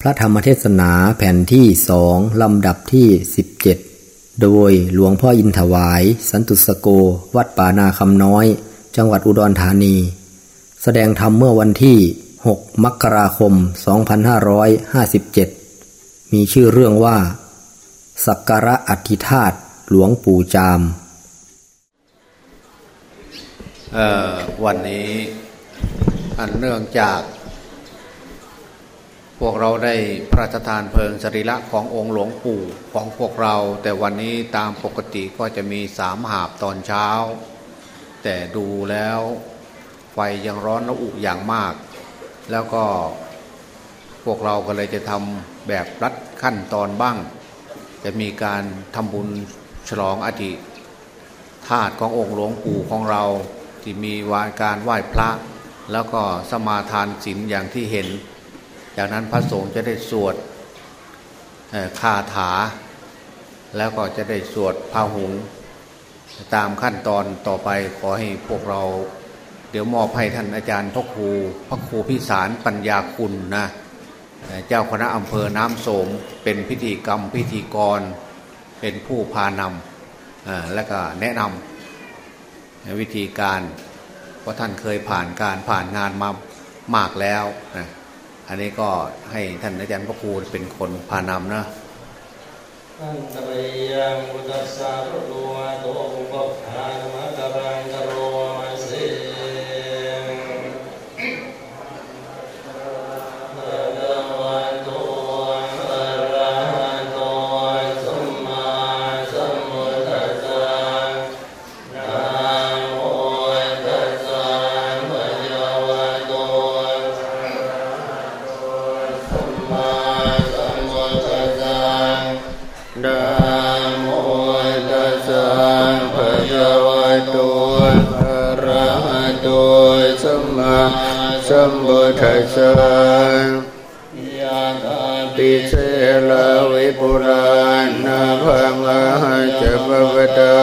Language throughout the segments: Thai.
พระธรรมเทศนาแผ่นที่สองลำดับที่ 17 โดยหลวงพ่ออินถวาย สันตุสโก วัดป่านาคำน้อย จังหวัดอุดรธานี แสดงธรรมเมื่อวันที่ 6 มกราคม 2557 มีชื่อเรื่องว่า สักการะอธิธาตหลวงปู่จาม วันนี้อันเนื่องจาก พวกเราได้พระราชทานเพลิงสรีระขององค์หลวงปู่ของพวกเรา แต่วันนี้ตามปกติก็จะมีสามหาบตอนเช้า แต่ดูแล้วไฟยังร้อนระอุอย่างมาก แล้วก็พวกเราก็เลยจะทำแบบรัดขั้นตอนบ้าง จะมีการทำบุญฉลองอธิธาตุขององค์หลวงปู่ของเราที่มีวาการไหว้พระ แล้วก็สมาทานศีลอย่างที่เห็น จากนั้นพระสงฆ์จะได้สวดคาถา แล้วก็จะได้สวดพาหุง ตามขั้นตอนต่อไปขอให้พวกเรา เดี๋ยวมอบให้ท่านอาจารย์พระครูพระครูพิสารปัญญาคุณนะเจ้าคณะอำเภอน้ำโสมเป็นพิธีกรรมพิธีกร เป็นผู้พานำและก็แนะนำวิธีการ เพราะท่านเคยผ่านการผ่านงานมามากแล้วนะ อันนี้ก็ให้ท่านอาจารย์พระครูเป็นคนพานำนะอันตรยังบุตสารุตัวโตอุปภานมะกรังกโรมา ตา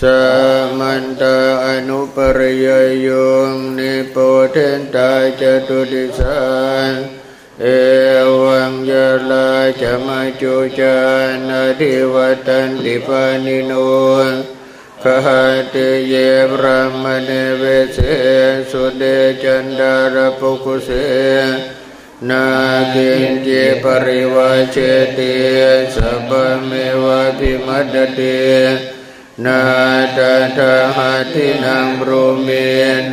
สมันตาอนุปริยยมนิโปเทนตาจตุติสานเอวังยาลาจะมาจุจานาทิวัตันติปานิโนขหติเยบรามเนเวเสสุเดจันดารปุกุเส นากินเจปริวาเชติสัพเมวะพิมัดเตนาตาทาหัตินังบรูเม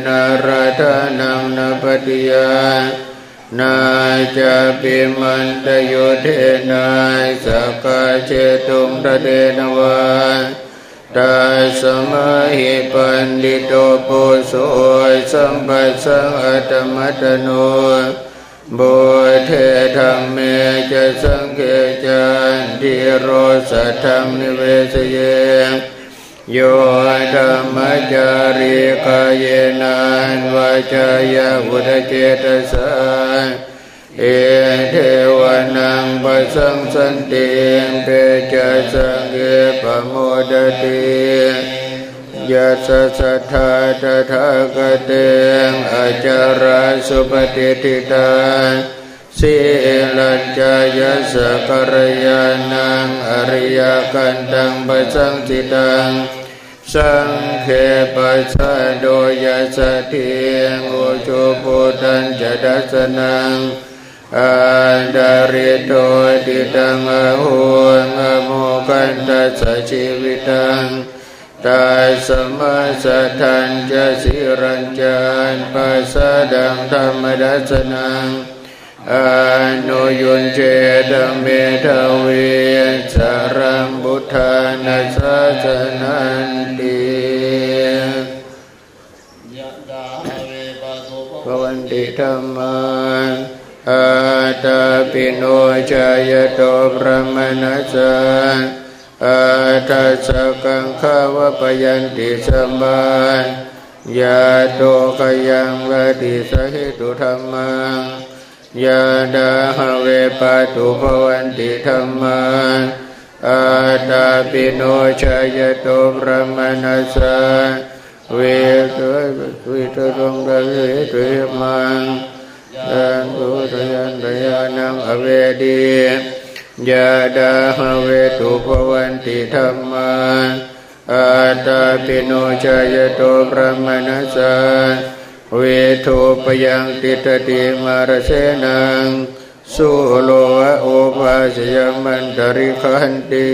นาราธานังนปติยานาจะปิมันตโยเทนาสกาเจตุงตเดนวาตัสมาหิปันดิโตปุโสสัมปัสสังอัตมัตโน บุเทธรรมเมจะสังเกจันทิโรสธรรมนิเวศเยโยธรรมจาริกายนานวาจายาวุทเจตสาเอเทวนังปสังสันติเปจะสังเกปโมดติ ยัสสะทาตถาคเตงอาจาราสุปฏิทิตาสิลัญจายสกรยานังอริยกันตังปสังสิตังสังเคปัสสะโดยสติโอโชปุตันจดัสนังอาดาริโตติตังอหุงอโมกันตัสชีวิตัง ตาสมาสทันจะสิรัญจานปัสสดังธรรมดัสนังอนุยุนเจตเมทวีสารังบุทานัสสนันติภวันติธรรมาอาตาปิโนชายโตพระมนัสสะ อาทัสกังขาวปยันติสมาณยาโตกยังวติสหิตุธรรมังยาดาหเวปาตุภวันติธรรมังอาตาปิโนชายโตพระมนัสสะเวตุวิตุรงดเวตุมังยันตุยันตยานังอเวดี ยาดาหเวตุภวันติธรรมาอาตาปิโนชายโตพระมนัสสะเวทุปยังติตติมารเสนังสุโลวะโอภาสยมันตริขันติ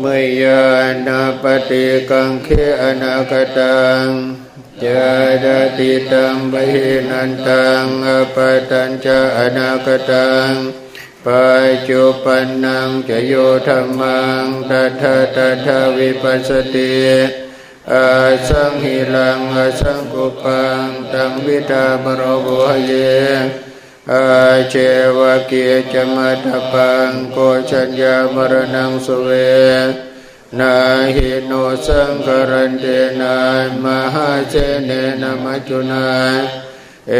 เมยานาปฏิกังเคอนาคตัง จาดติตังบหินันตังอปตัญจอนาคตังปัจจุปันนังจะโยธรรมังตัทตัทวิปัสสติอาสังหิลังอาสังกุปังตังวิตาบรบุหเยอาเจวะ กิจจะมาตัปปังโกชัญญา มะระณังสุเว นะ หิโนสังคะรันเตนะ มะหาเสเนนะ มัจจุนาเอ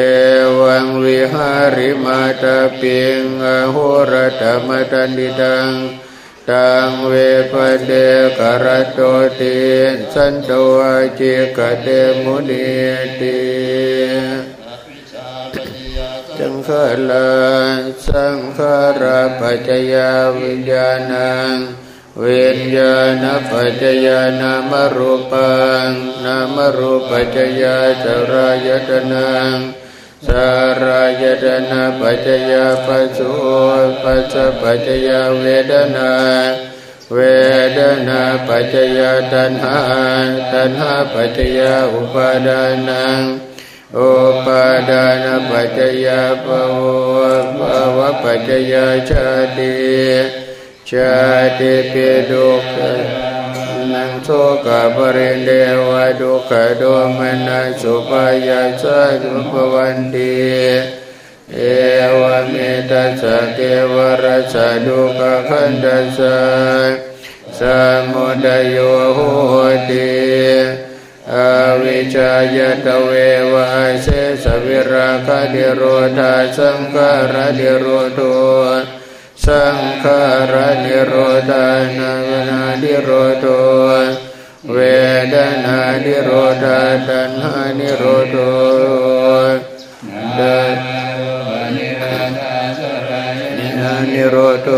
วังวิหาริมาตาปิง อะโหรัตตะมะตันทิตังตังเว ภัทเทกะรัตโตติสันโต อาจิกขะเตมุนิติจังขลาสังขารปัจจยาวิญญาณัง วิญญาณปัจจยานามรูปังนามรูปัจจยาจรายตนังสารายตนาปัจจยาปัจจุปัจจปัจจยาเวดนาเวดนาปัจจยาตัณหาตัณหาปัจจยาอุปาดานังอุปาดานปัจจยาภวะภวะปัจจยาชาติ ชาติปิดุขนังโทกะปริเดวะดุขะโดมนัสุปายาสะจุปวันติเอวเมตัสเกวรัสดุขะขันตัสสะสมุทัยโยโหติอวิชายตเววะเสสวิราคาเดโรธาสังขารเดโรโท สังขารนิโรธานานานิโรโทเวดนานิโรธาตัณหานิโรโทดันนิโรโธ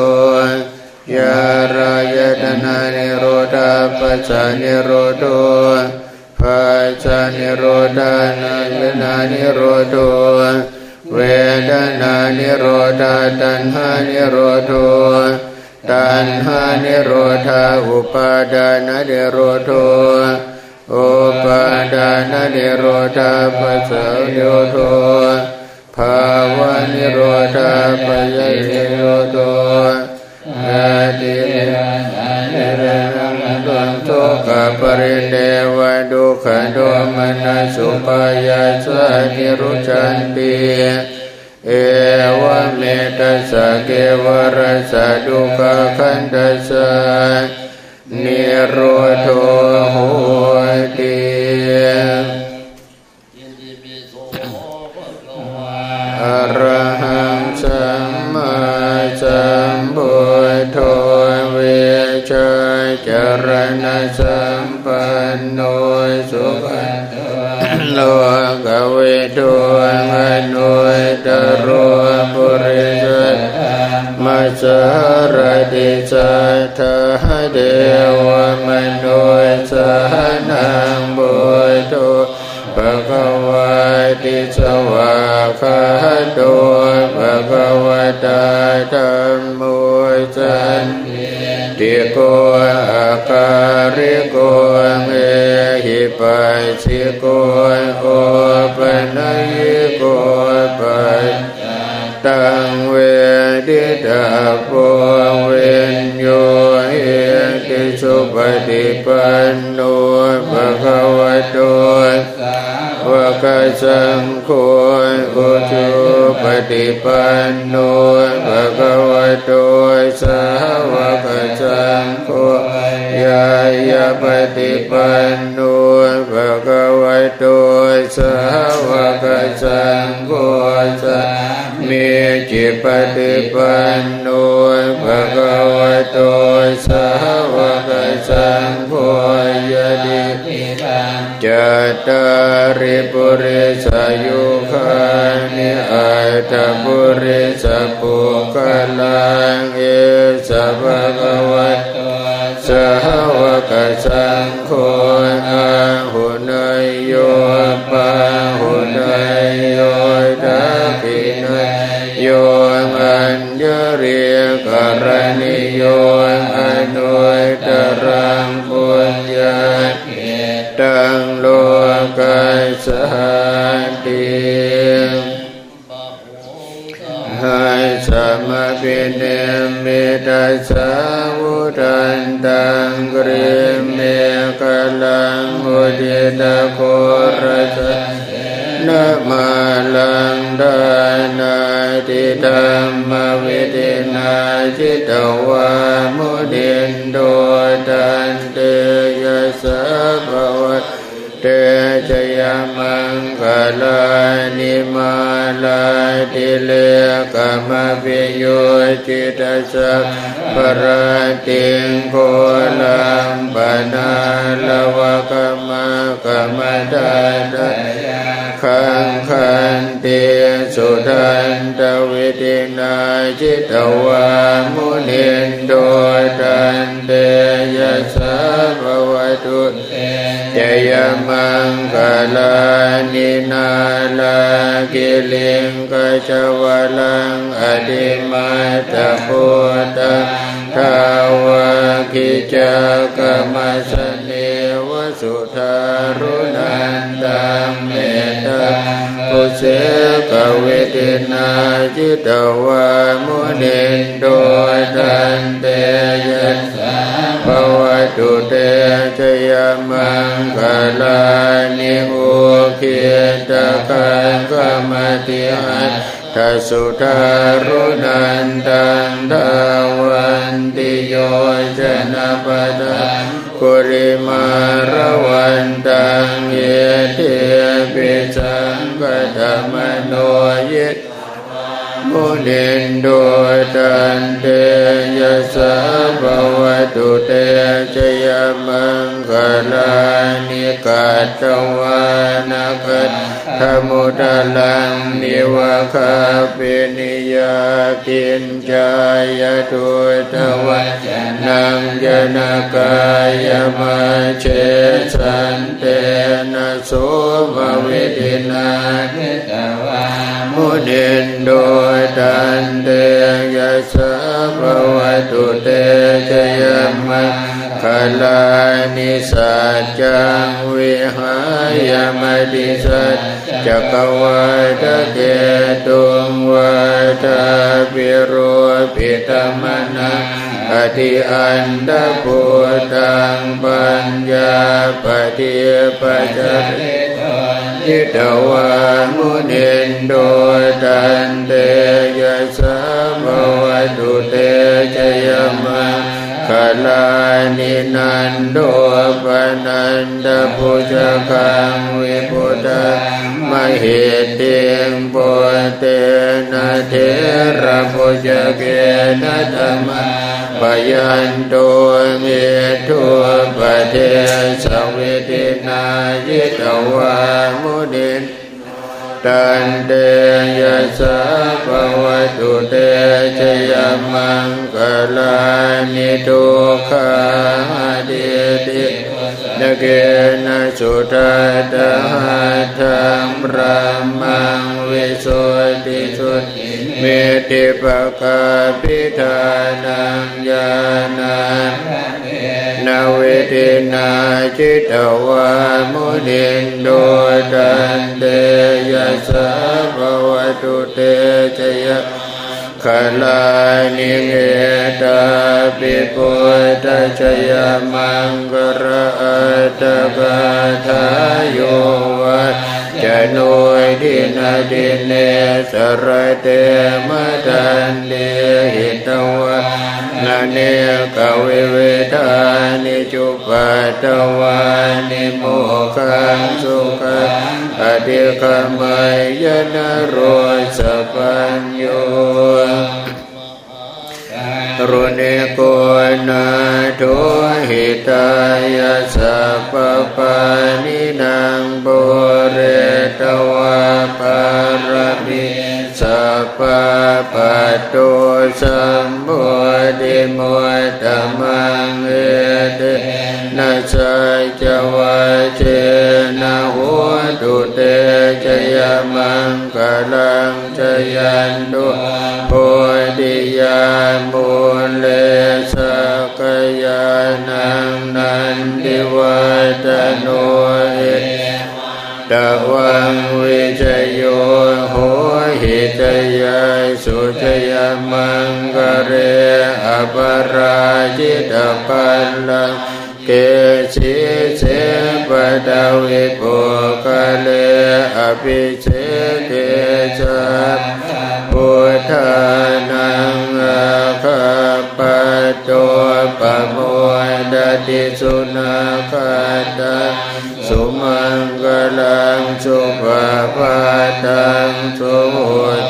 สะฬายะตะนะนิโรธา ผัสสะนิโรโธ ผัสสะนิโรธา เวทะนานิโรโธ เวทะนานิโรธาตัณหานิโรโธ ตัณหานิโรธาอุปาทานะนิโรโธ อุปาทานะนิโรธา ภะวะนิโรโทภาวะนิโรธาปัญญนิโรโทอาทินิเรน ตันทุกขปริเดวดุขโดมนัสุปายาสานิรุจันติเอวเมตัสเกวรสะดุขคันตสนิโรโทโห สัมปันโนสุขันโลกเวทุมนุตโรปุริสมัสรติสัทธเดวมนุสหนังบุตภะคะวะติสวะคะโตภะคะวะตา การิโกเมหิปัสสิโกโอปนัยโกปัสตังเวดิตาโพเวนโยเอติสุปฏิปันโนภะคะวะโตวะกะสังโฆอุจุปฏิปันโนภะคะวะโตสาวกสังโฆายาปฏิปันโนภะคะวะโตสาวกสังโฆสัมีจิปฏิปันโนภะคะวะโตสาวกสังโฆยะดิจัตตาริปุริสายุคานิอัตบุริสปุกลังเอสะภะคะวะโตสาว ก นตังกริเมกลังอุดิตะโครสะนมาลังดานาติธรรมวิตินาจิตวามุดินโดตันเตยสะภวะ เตชยมังกลานิมาลาติเลกามะปิโยจิตสัพปราติงโคลัมปนาลวะกมะกมะดาดาขังขันเตสุทันตวิตินาจิตวามุนินโดตันเตยะสะภวตุ จยมังกลานินาลากิลิงกจวลังอดิมาตะพุตะทาวะกิจกรรมสเนวสุทารุนันตังเมตตาปุเสกเวทินาจิตวามุนินโดตันเตย อเคียตะคังกมติหัตทัสุทารุนันตังดาวันติโยชนะปะทังกุริมารวันตังเยเทปิสังกตมโนยิต มุนินโดตันเตยะสะภวตุเตชยมังคลานิกัตวานาคัตธมุตลังนิวะคาปินิยาตินจายตุตวัจนังยนากายมาเชสันเตนะโสมวิตินาทิตว มุนินโดตันเตยะสะภวตุเตชยมังคลานิสัจจังวิหายมติสัจจกวัฏเกตุงวัฏปิโรปิตมนะอธิอันดาพุตังปัญญาปฏิปัจจ ทิตวามุนินโดตันเตยะสะมวตุเตชยมัง คลานินันโดปนันตพุจคังวิพุตมเหติงปุเตนะเทระพุจเกนะธรรมปยันโตเมตุปเทสวิตินายิตวามุนิน ตันเตยะสะภวตุเตชยมังกลานิทุขาเดตินเกนะสุทัตหะธัมรามังวิสุทธิสุทธิเมติปะกาปิทานังญาณานาเวทินาจิตวามุนินโดตันเต สะภวตุเตชยขลานิเงตาปิปุตชยมังกรอัตกาทายโยวัจะโนยดินาดินเนสระเตมะตันเดหิตวะ นาเนกเวเวทานิจุปัตวานิโมขังสุขังอธิคมัยยนะโรสปัญโยรุเนโกนาโทหิตายาสัพปานินางโบเรตวาปารมิ สัปะปะโตสัมโพธิมุตตมังเอเตนะสัจวะเจนะหัวตุเตจยมังกลังจยันตุโพธิยามุเล สุมังกลังสุภาพาตังสุโห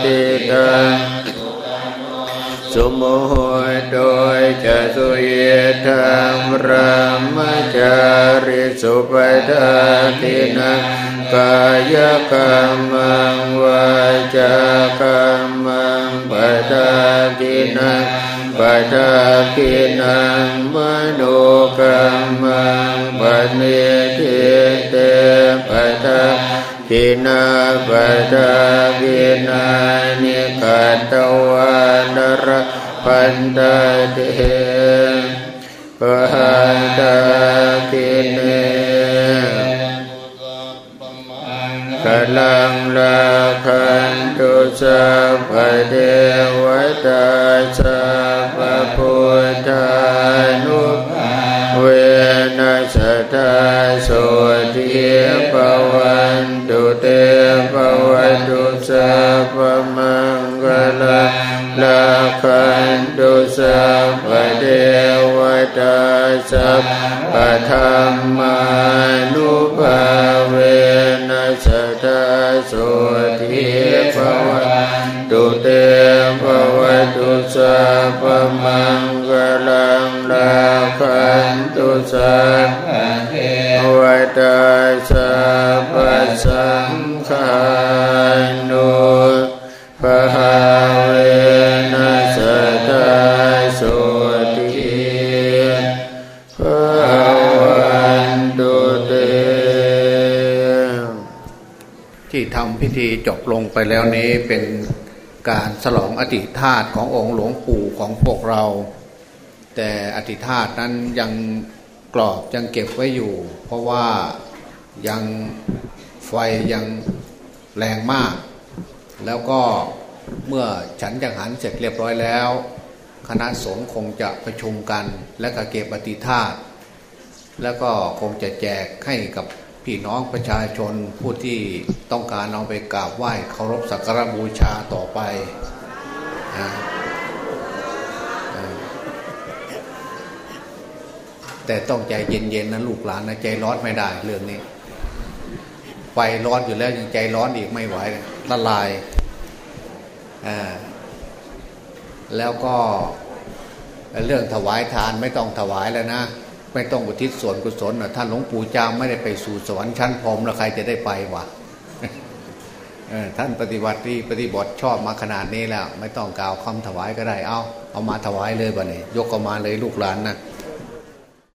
ติตังสุโมโหโดยจะสุเยธรรมรามจาริสุปทาทินังกายกรรมังวาจากรรมังปทาทินัง ปทาทินังมโนกรรมังปเนทิเตปทาทินาปทาทินานิกัตวานรพันตเตปหันตทิเน ลังลาคันตุสัพพเทวตาสัพพพุทธานุภาเวนัสตาโสทิปวันตุเตปวันตุสัพพมังกลาลาคันตุสัพพเทวตาสัพพธรรมา ตุสัพพเทวตาสัพสังฆานุภาเวนัสตาโสทิภวันตุเตที่ทำพิธีจบลงไปแล้วนี้เป็นการฉลองอธิธาตขององค์หลวงปู่ของพวกเรา แต่อธิธาตนั้นยังกรอบยังเก็บไว้อยู่ เพราะว่ายังไฟยังแรงมาก แล้วก็เมื่อฉันจังหันเสร็จเรียบร้อยแล้ว คณะสงฆ์คงจะประชุมกัน และก็เก็บอธิธาตแล้วก็คงจะแจกให้กับพี่น้องประชาชนผู้ที่ต้องการเอาไปกราบไหว้เคารพสักการบูชาต่อไป แต่ต้องใจเย็นๆนะลูกหลานนะใจร้อนไม่ได้เรื่องนี้ไฟร้อนอยู่แล้วยังใจร้อนอีกไม่ไหวละลายอ่าแล้วก็เรื่องถวายทานไม่ต้องถวายแล้วนะไม่ต้องอุทิศส่วนกุศลนะท่านหลวงปู่จามไม่ได้ไปสู่สวรรค์ชั้นพรหมแล้วใครจะได้ไปวะท่านปฏิบัติที่ปฏิบัติชอบมาขนาดนี้แล้ว ไม่ต้องกล่าวคำถวายก็ได้ เอาเอามาถวายเลยบ่เนี่ยยกเอามาเลยลูกหลานนะ